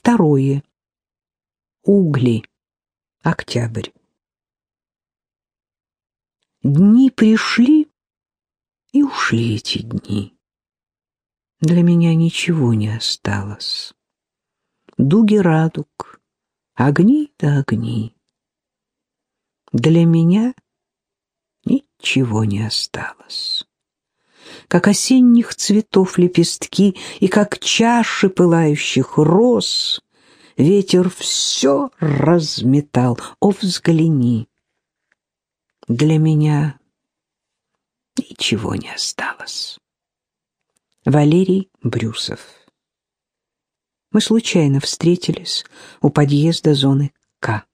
Второе. Угли. Октябрь. Дни пришли и ушли эти дни. Для меня ничего не осталось. Дуги радуг, огни да огни. Для меня ничего не осталось. Как осенних цветов лепестки и как чаши пылающих роз, ветер все разметал. О, взгляни! Для меня ничего не осталось. Валерий Брюсов Мы случайно встретились у подъезда зоны К.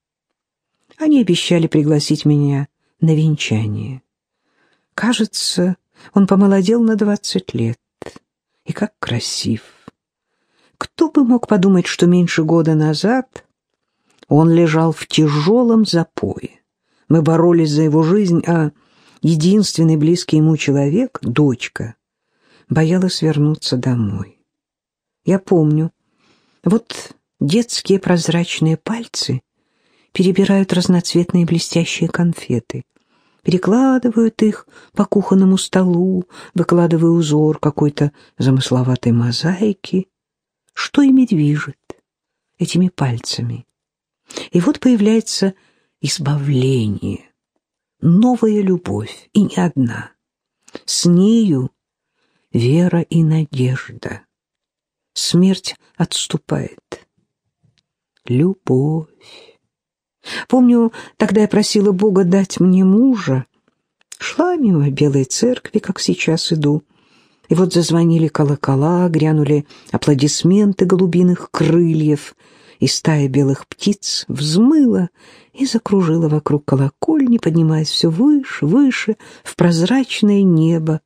Они обещали пригласить меня на венчание. Кажется, он помолодел на двадцать лет. И как красив. Кто бы мог подумать, что меньше года назад он лежал в тяжелом запое. Мы боролись за его жизнь, а единственный близкий ему человек, дочка, боялась вернуться домой. Я помню, вот детские прозрачные пальцы перебирают разноцветные блестящие конфеты, перекладывают их по кухонному столу, выкладывая узор какой-то замысловатой мозаики. Что ими движет? Этими пальцами. И вот появляется избавление, новая любовь, и не одна. С нею вера и надежда. Смерть отступает. Любовь. Помню, тогда я просила Бога дать мне мужа. Шла мимо Белой церкви, как сейчас иду. И вот зазвонили колокола, грянули аплодисменты голубиных крыльев — и стая белых птиц взмыла и закружила вокруг колокольни, поднимаясь все выше, выше, в прозрачное небо,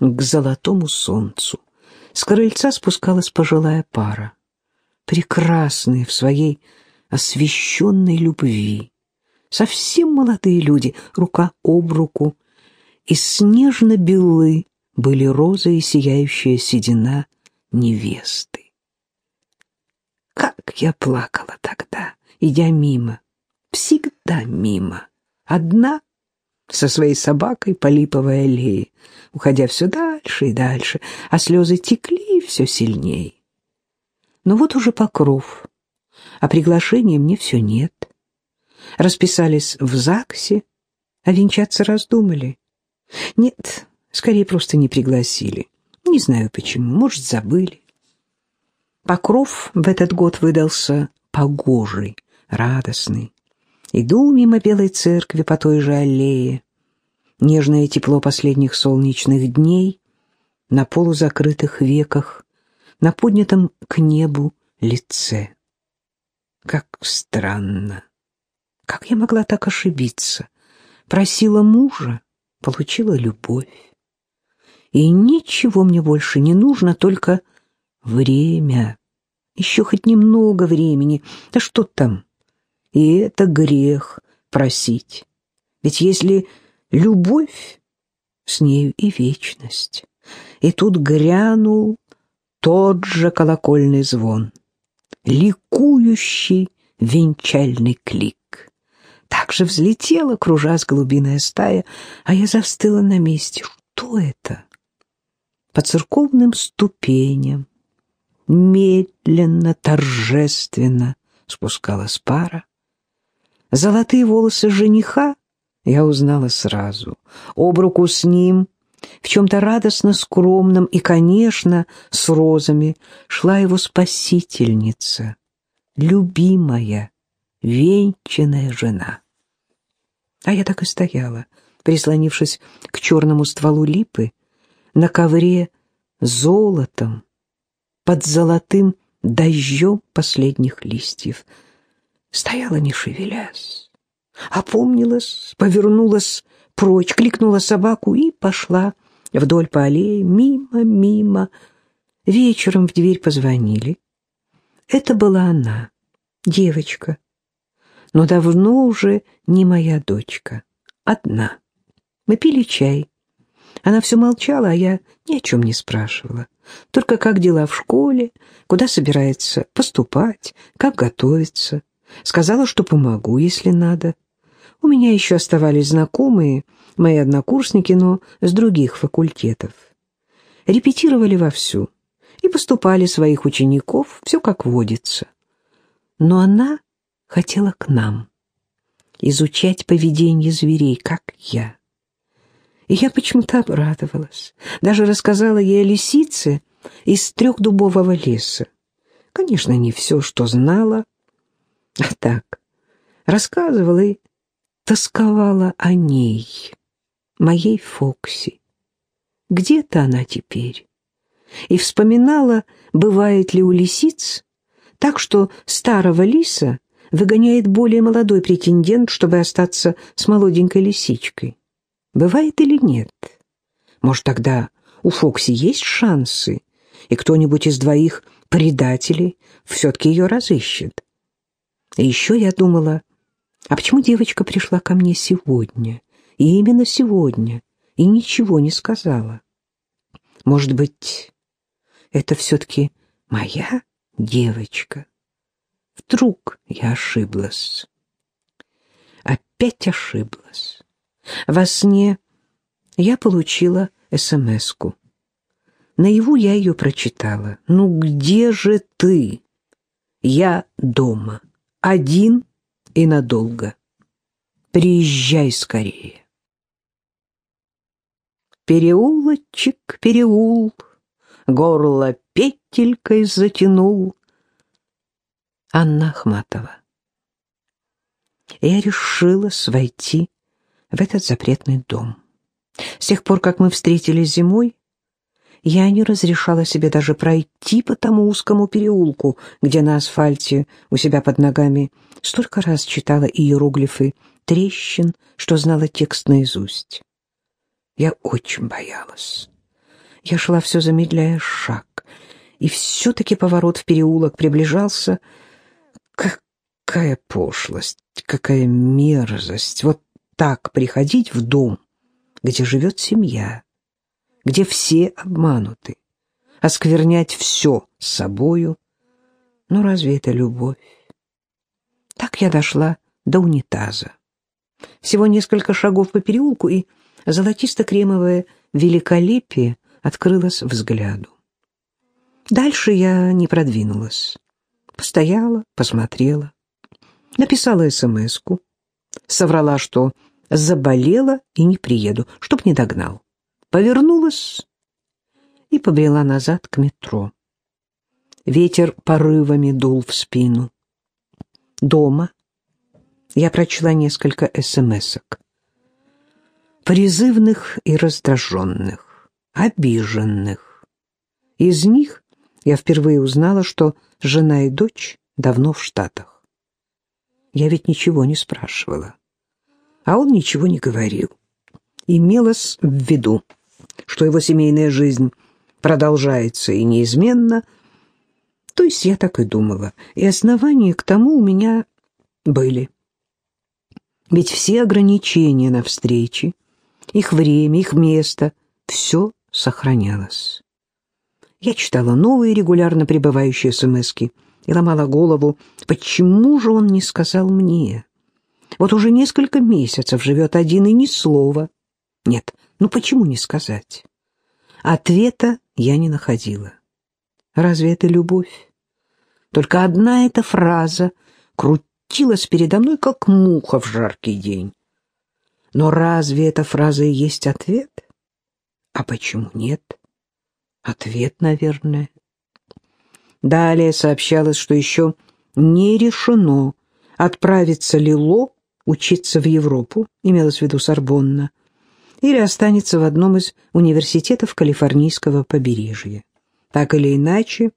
к золотому солнцу. С крыльца спускалась пожилая пара, прекрасные в своей освященной любви. Совсем молодые люди, рука об руку, и снежно-белы были роза и сияющая седина невесты. Как я плакала тогда, идя мимо, всегда мимо, одна со своей собакой по липовой аллее, уходя все дальше и дальше, а слезы текли все сильнее. Но вот уже покров, а приглашения мне все нет. Расписались в ЗАГСе, а венчаться раздумали. Нет, скорее просто не пригласили. Не знаю почему, может, забыли. Покров в этот год выдался погожий, радостный. Иду мимо Белой церкви по той же аллее. Нежное тепло последних солнечных дней на полузакрытых веках, на поднятом к небу лице. Как странно! Как я могла так ошибиться? Просила мужа, получила любовь. И ничего мне больше не нужно, только Время. Еще хоть немного времени. Да что там? И это грех просить. Ведь если любовь, с нею и вечность. И тут грянул тот же колокольный звон, ликующий венчальный клик. Так же взлетела, кружась голубиная стая, а я застыла на месте. Что это? По церковным ступеням медленно, торжественно спускалась пара. Золотые волосы жениха я узнала сразу. Об руку с ним, в чем-то радостно скромном и, конечно, с розами, шла его спасительница, любимая, венчанная жена. А я так и стояла, прислонившись к черному стволу липы, на ковре золотом, под золотым дождем последних листьев. Стояла, не шевелясь, опомнилась, повернулась прочь, кликнула собаку и пошла вдоль по аллее, мимо, мимо. Вечером в дверь позвонили. Это была она, девочка, но давно уже не моя дочка, одна. Мы пили чай. Она все молчала, а я ни о чем не спрашивала. Только как дела в школе, куда собирается поступать, как готовиться. Сказала, что помогу, если надо. У меня еще оставались знакомые, мои однокурсники, но с других факультетов. Репетировали вовсю и поступали своих учеников, все как водится. Но она хотела к нам изучать поведение зверей, как я. И я почему-то обрадовалась. Даже рассказала ей о лисице из трехдубового леса. Конечно, не все, что знала, а так рассказывала и тосковала о ней, моей Фокси. Где-то она теперь. И вспоминала, бывает ли у лисиц, так что старого лиса выгоняет более молодой претендент, чтобы остаться с молоденькой лисичкой. Бывает или нет? Может, тогда у Фокси есть шансы, и кто-нибудь из двоих предателей все-таки ее разыщет? И еще я думала, а почему девочка пришла ко мне сегодня, и именно сегодня, и ничего не сказала? Может быть, это все-таки моя девочка? Вдруг я ошиблась? Опять ошиблась. Во сне я получила СМС-ку. Наяву я ее прочитала. «Ну где же ты? Я дома. Один и надолго. Приезжай скорее». Переулочек, переул, горло петелькой затянул. Анна Ахматова. Я решила войти в этот запретный дом. С тех пор, как мы встретились зимой, я не разрешала себе даже пройти по тому узкому переулку, где на асфальте у себя под ногами столько раз читала иероглифы трещин, что знала текст наизусть. Я очень боялась. Я шла все замедляя шаг, и все-таки поворот в переулок приближался. Какая пошлость, какая мерзость! Вот так приходить в дом, где живет семья, где все обмануты, осквернять все с собою. Ну, разве это любовь? Так я дошла до унитаза. Всего несколько шагов по переулку, и золотисто-кремовое великолепие открылось взгляду. Дальше я не продвинулась. Постояла, посмотрела, написала смс-ку, соврала, что заболела и не приеду, чтоб не догнал. Повернулась и побрела назад к метро. Ветер порывами дул в спину. Дома я прочла несколько смс-ок. Призывных и раздраженных, обиженных. Из них я впервые узнала, что жена и дочь давно в Штатах. Я ведь ничего не спрашивала. А он ничего не говорил. Имелось в виду, что его семейная жизнь продолжается и неизменно. То есть я так и думала, и основания к тому у меня были. Ведь все ограничения на встречи, их время, их место, все сохранялось. Я читала новые регулярно прибывающие смски и ломала голову, почему же он не сказал мне? Вот уже несколько месяцев живет один и ни слова. Нет, ну почему не сказать? Ответа я не находила. Разве это любовь? Только одна эта фраза крутилась передо мной, как муха в жаркий день. Но разве эта фраза и есть ответ? А почему нет? Ответ, наверное. Далее сообщалось, что еще не решено, отправится ли Ло учиться в Европу, имелось в виду Сорбонна, или останется в одном из университетов калифорнийского побережья. Так или иначе,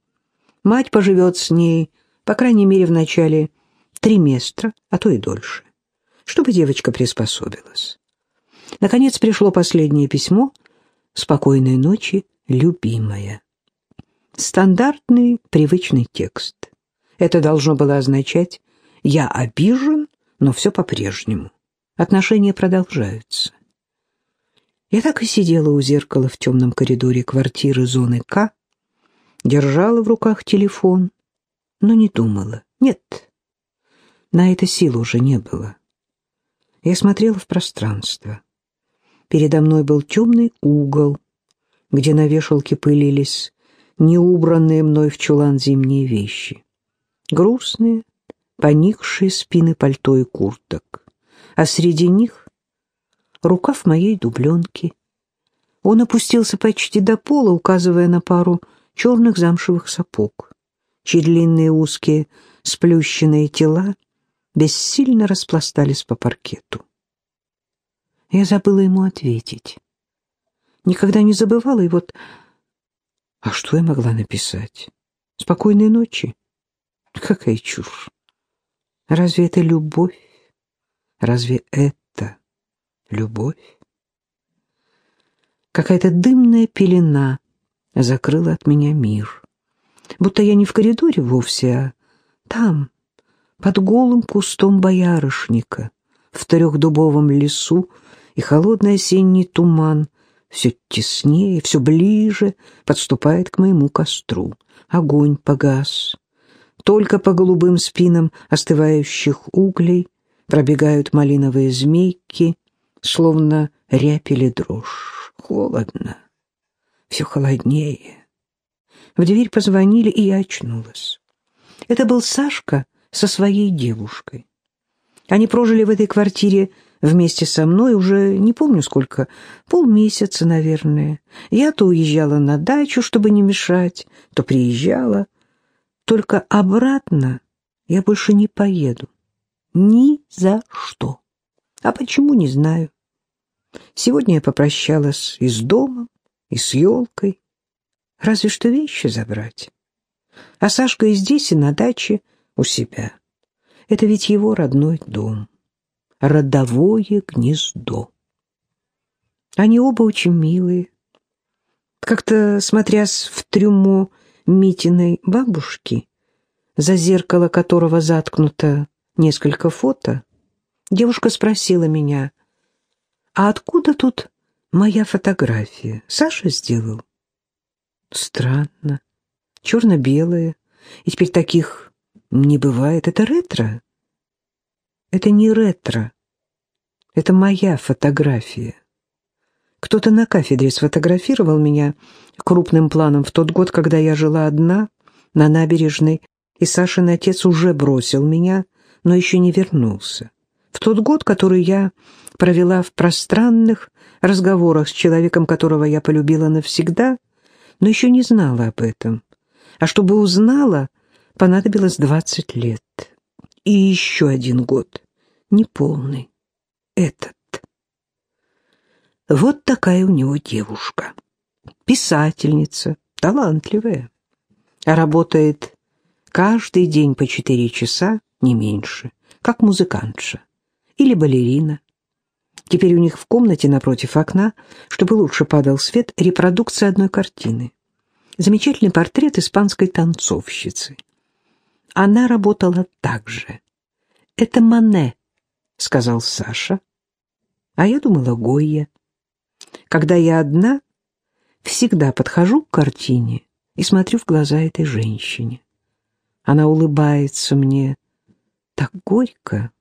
мать поживет с ней, по крайней мере, в начале триместра, а то и дольше, чтобы девочка приспособилась. Наконец пришло последнее письмо «Спокойной ночи, любимая». Стандартный, привычный текст. Это должно было означать «я обижен, но все по-прежнему. Отношения продолжаются». Я так и сидела у зеркала в темном коридоре квартиры зоны К, держала в руках телефон, но не думала. Нет, на это сил уже не было. Я смотрела в пространство. Передо мной был темный угол, где на вешалке пылились неубранные мной в чулан зимние вещи. Грустные, поникшие спины пальто и курток. А среди них рукав моей дубленки. Он опустился почти до пола, указывая на пару черных замшевых сапог, чьи длинные узкие сплющенные тела бессильно распластались по паркету. Я забыла ему ответить. Никогда не забывала, и вот... А что я могла написать? Спокойной ночи? Какая чушь! Разве это любовь? Разве это любовь? Какая-то дымная пелена закрыла от меня мир. Будто я не в коридоре вовсе, а там, под голым кустом боярышника, в трехдубовом лесу, и холодный осенний туман все теснее, все ближе подступает к моему костру. Огонь погас. Только по голубым спинам остывающих углей пробегают малиновые змейки, словно рябь или дрожь. Холодно. Все холоднее. В дверь позвонили, и я очнулась. Это был Сашка со своей девушкой. Они прожили в этой квартире вместе со мной уже не помню сколько, полмесяца, наверное. Я то уезжала на дачу, чтобы не мешать, то приезжала. Только обратно я больше не поеду. Ни за что. А почему, не знаю. Сегодня я попрощалась и с домом, и с елкой. Разве что вещи забрать. А Сашка и здесь, и на даче у себя. Это ведь его родной дом родовое гнездо. Они оба очень милые. Как-то, смотрясь в трюмо Митиной бабушки, за зеркало которого заткнуто несколько фото, девушка спросила меня, «А откуда тут моя фотография? Саша сделал?» «Странно. Черно-белая. И теперь таких не бывает. Это ретро?» Это не ретро. Это моя фотография. Кто-то на кафедре сфотографировал меня крупным планом в тот год, когда я жила одна на набережной, и Сашин отец уже бросил меня, но еще не вернулся. В тот год, который я провела в пространных разговорах с человеком, которого я полюбила навсегда, но еще не знала об этом. А чтобы узнала, понадобилось двадцать лет и еще один год, неполный, этот. Вот такая у него девушка, писательница, талантливая, работает каждый день по четыре часа, не меньше, как музыкантша или балерина. Теперь у них в комнате напротив окна, чтобы лучше падал свет, репродукция одной картины. Замечательный портрет испанской танцовщицы. Она работала так же. «Это Мане», — сказал Саша. А я думала Гойя. Когда я одна, всегда подхожу к картине и смотрю в глаза этой женщине. Она улыбается мне так горько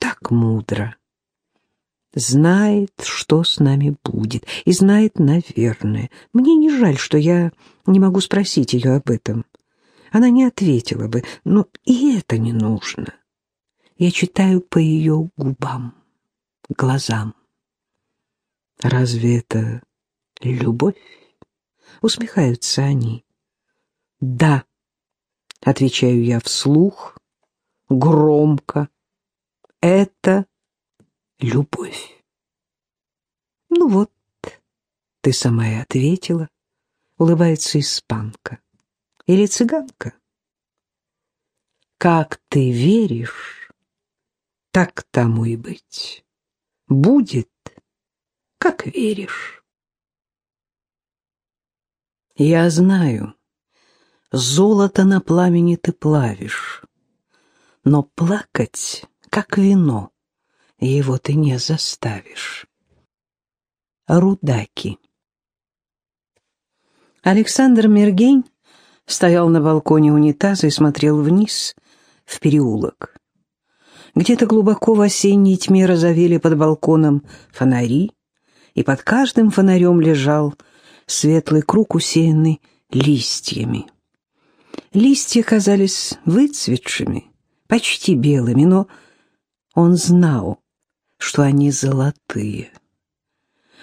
так мудро. Знает, что с нами будет, и знает, наверное. Мне не жаль, что я не могу спросить ее об этом она не ответила бы, но и это не нужно. Я читаю по ее губам, глазам. Разве это любовь? Усмехаются они. Да, отвечаю я вслух, громко. Это любовь. Ну вот, ты сама и ответила, улыбается испанка или цыганка. Как ты веришь, так тому и быть. Будет, как веришь. Я знаю, золото на пламени ты плавишь, но плакать, как вино, его ты не заставишь. Рудаки Александр Мергень стоял на балконе унитаза и смотрел вниз в переулок. Где-то глубоко в осенней тьме разовели под балконом фонари, и под каждым фонарем лежал светлый круг, усеянный листьями. Листья казались выцветшими, почти белыми, но он знал, что они золотые.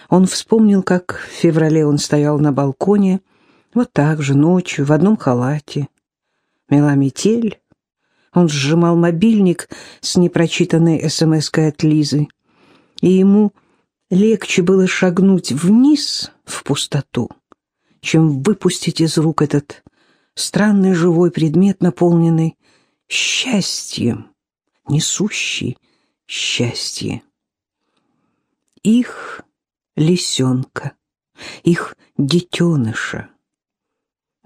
Он вспомнил, как в феврале он стоял на балконе, вот так же, ночью, в одном халате. Мела метель. Он сжимал мобильник с непрочитанной смс-кой от Лизы. И ему легче было шагнуть вниз в пустоту, чем выпустить из рук этот странный живой предмет, наполненный счастьем, несущий счастье. Их лисенка, их детеныша.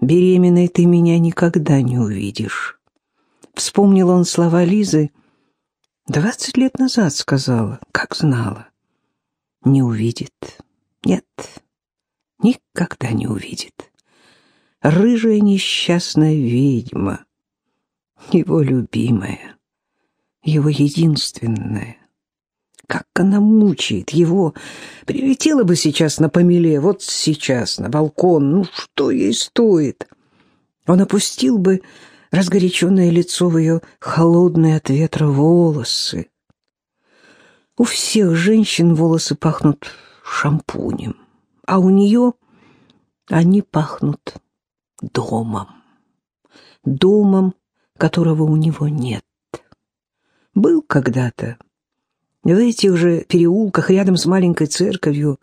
Беременной ты меня никогда не увидишь. Вспомнил он слова Лизы. Двадцать лет назад сказала, как знала. Не увидит. Нет, никогда не увидит. Рыжая несчастная ведьма, его любимая, его единственная. Как она мучает его. Прилетела бы сейчас на помеле, вот сейчас, на балкон. Ну, что ей стоит? Он опустил бы разгоряченное лицо в ее холодные от ветра волосы. У всех женщин волосы пахнут шампунем, а у нее они пахнут домом. Домом, которого у него нет. Был когда-то в этих же переулках рядом с маленькой церковью,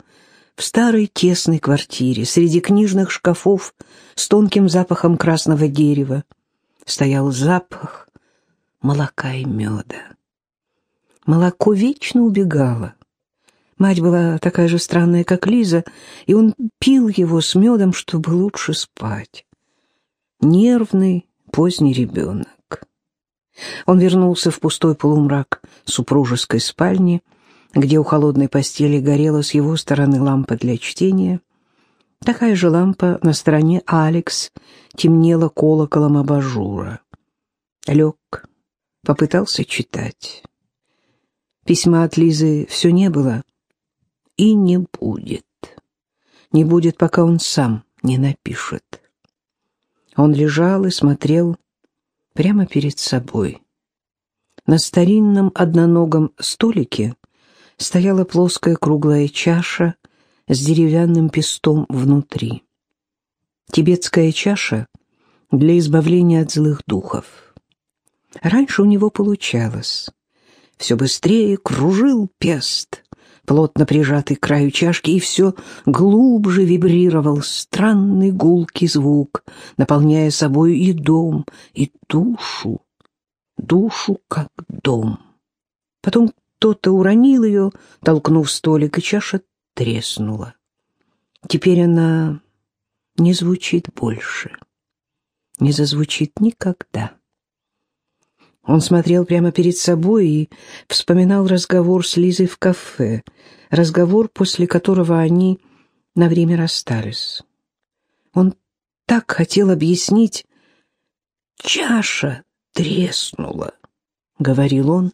в старой тесной квартире, среди книжных шкафов с тонким запахом красного дерева, стоял запах молока и меда. Молоко вечно убегало. Мать была такая же странная, как Лиза, и он пил его с медом, чтобы лучше спать. Нервный, поздний ребенок. Он вернулся в пустой полумрак супружеской спальни, где у холодной постели горела с его стороны лампа для чтения. Такая же лампа на стороне Алекс темнела колоколом абажура. Лег, попытался читать. Письма от Лизы все не было и не будет. Не будет, пока он сам не напишет. Он лежал и смотрел прямо перед собой. На старинном одноногом столике стояла плоская круглая чаша с деревянным пестом внутри. Тибетская чаша для избавления от злых духов. Раньше у него получалось. Все быстрее кружил пест, плотно прижатый к краю чашки, и все глубже вибрировал странный гулкий звук, наполняя собой и дом, и душу, душу как дом. Потом кто-то уронил ее, толкнув столик, и чаша треснула. Теперь она не звучит больше, не зазвучит никогда. Он смотрел прямо перед собой и вспоминал разговор с Лизой в кафе, разговор, после которого они на время расстались. Он так хотел объяснить. «Чаша треснула», — говорил он.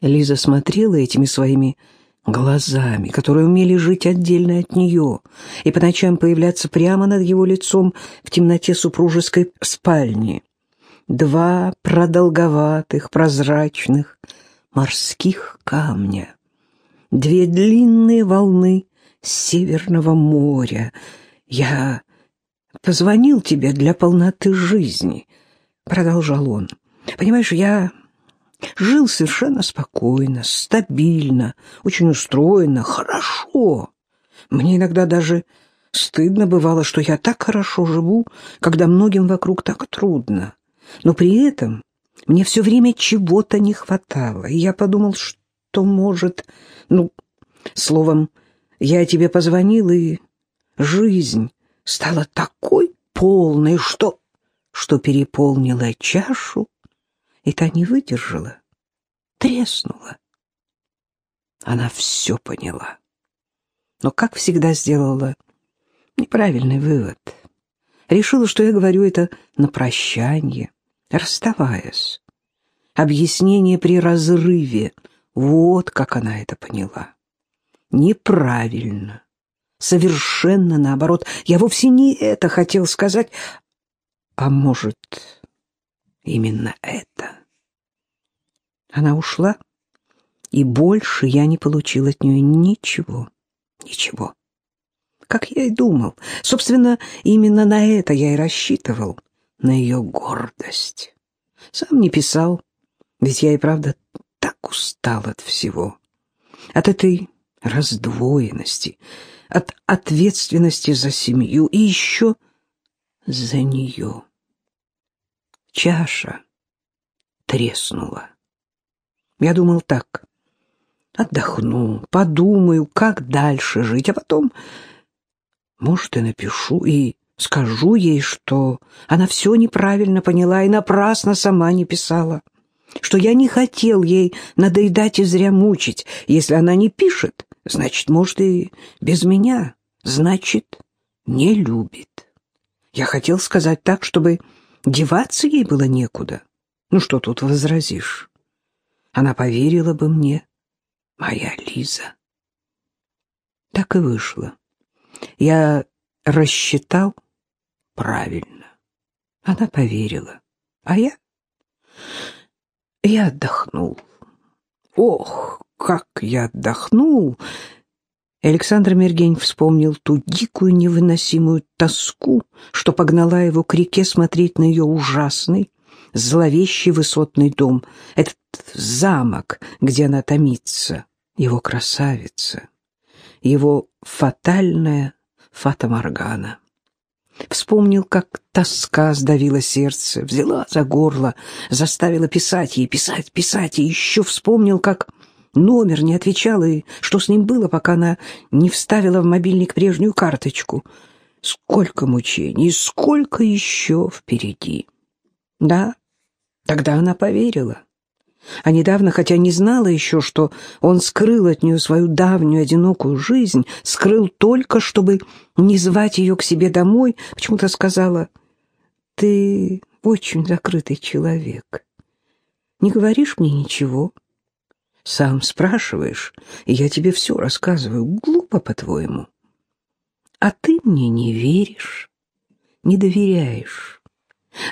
Лиза смотрела этими своими глазами, которые умели жить отдельно от нее, и по ночам появляться прямо над его лицом в темноте супружеской спальни два продолговатых, прозрачных морских камня, две длинные волны Северного моря. Я позвонил тебе для полноты жизни, продолжал он. Понимаешь, я жил совершенно спокойно, стабильно, очень устроенно, хорошо. Мне иногда даже стыдно бывало, что я так хорошо живу, когда многим вокруг так трудно но при этом мне все время чего-то не хватало, и я подумал, что, может, ну, словом, я тебе позвонил, и жизнь стала такой полной, что, что переполнила чашу, и та не выдержала, треснула. Она все поняла, но, как всегда, сделала Неправильный вывод. Решила, что я говорю это на прощание, расставаясь. Объяснение при разрыве. Вот как она это поняла. Неправильно. Совершенно наоборот. Я вовсе не это хотел сказать. А может, именно это? Она ушла, и больше я не получил от нее ничего. Ничего. Как я и думал. Собственно, именно на это я и рассчитывал. На ее гордость. Сам не писал, ведь я и правда так устал от всего. От этой раздвоенности, от ответственности за семью и еще за нее. Чаша треснула. Я думал так. Отдохну, подумаю, как дальше жить, а потом, может, и напишу, и скажу ей, что она все неправильно поняла и напрасно сама не писала, что я не хотел ей надоедать и зря мучить. Если она не пишет, значит, может, и без меня, значит, не любит. Я хотел сказать так, чтобы деваться ей было некуда. Ну, что тут возразишь? Она поверила бы мне, моя Лиза. Так и вышло. Я рассчитал правильно. Она поверила. А я? Я отдохнул. Ох, как я отдохнул! Александр Мергень вспомнил ту дикую невыносимую тоску, что погнала его к реке смотреть на ее ужасный, зловещий высотный дом, этот замок, где она томится, его красавица, его фатальная фата-моргана. Вспомнил, как тоска сдавила сердце, взяла за горло, заставила писать ей, писать, писать, и еще вспомнил, как номер не отвечал, и что с ним было, пока она не вставила в мобильник прежнюю карточку. Сколько мучений, сколько еще впереди. Да, тогда она поверила. А недавно, хотя не знала еще, что он скрыл от нее свою давнюю одинокую жизнь, скрыл только, чтобы не звать ее к себе домой, почему-то сказала, «Ты очень закрытый человек. Не говоришь мне ничего. Сам спрашиваешь, и я тебе все рассказываю. Глупо, по-твоему. А ты мне не веришь, не доверяешь.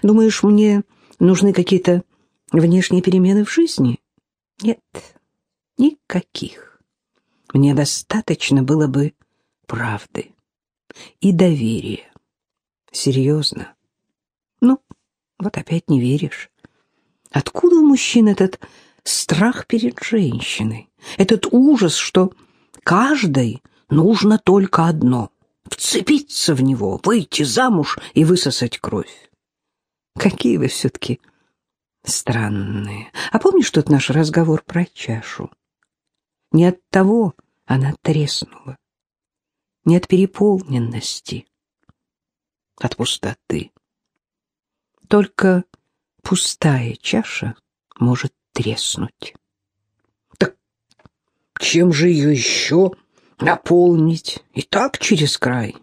Думаешь, мне нужны какие-то внешние перемены в жизни? Нет, никаких. Мне достаточно было бы правды и доверия. Серьезно. Ну, вот опять не веришь. Откуда у мужчин этот страх перед женщиной? Этот ужас, что каждой нужно только одно — вцепиться в него, выйти замуж и высосать кровь. Какие вы все-таки странные. А помнишь тот наш разговор про чашу? Не от того она треснула, не от переполненности, от пустоты. Только пустая чаша может треснуть. Так чем же ее еще наполнить? И так через край.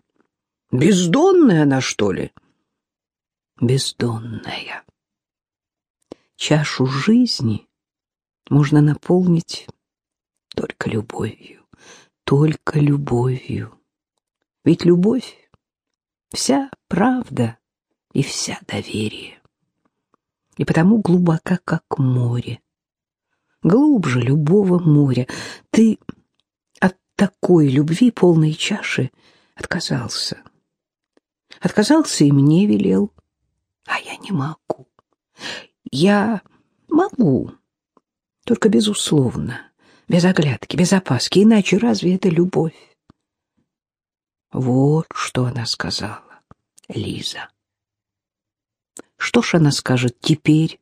Бездонная она, что ли? Бездонная чашу жизни можно наполнить только любовью, только любовью. Ведь любовь — вся правда и вся доверие. И потому глубока, как море. Глубже любого моря. Ты от такой любви полной чаши отказался. Отказался и мне велел, а я не могу. Я могу, только безусловно, без оглядки, без опаски, иначе разве это любовь? Вот что она сказала, Лиза. Что ж она скажет теперь,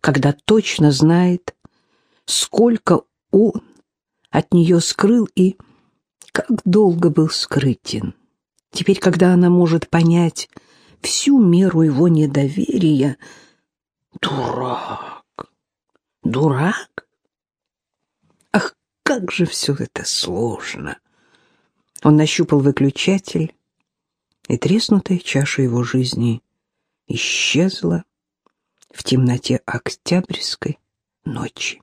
когда точно знает, сколько он от нее скрыл и как долго был скрытен? Теперь, когда она может понять всю меру его недоверия, Дурак! Дурак? Ах, как же все это сложно! Он нащупал выключатель, и треснутая чаша его жизни исчезла в темноте октябрьской ночи.